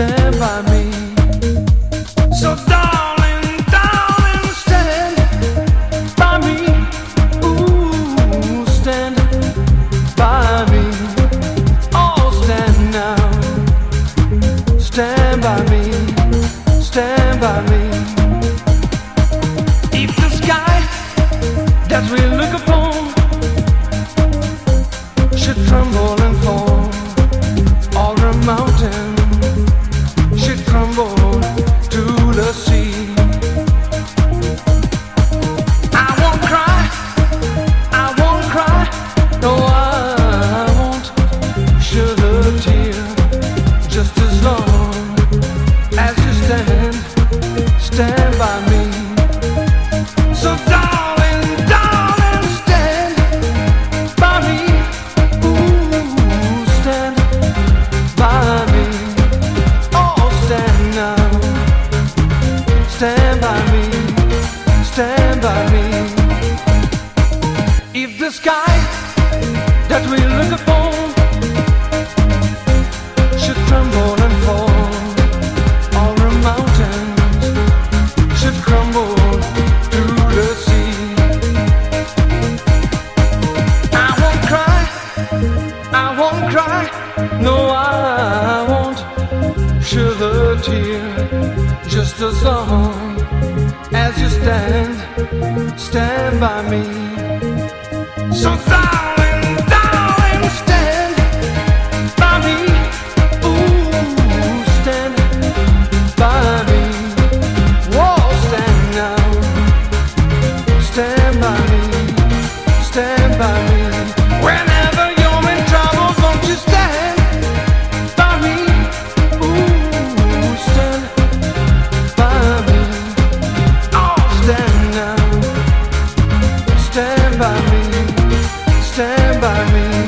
stand by me. So darling, darling, stand by me. Ooh, stand by me. Oh, stand now. Stand by me. Stand by me. If the sky that we look upon won't cry, no, I won't shed a tear. Just a song as you stand, stand by me. So stop. Stand by me, stand by me.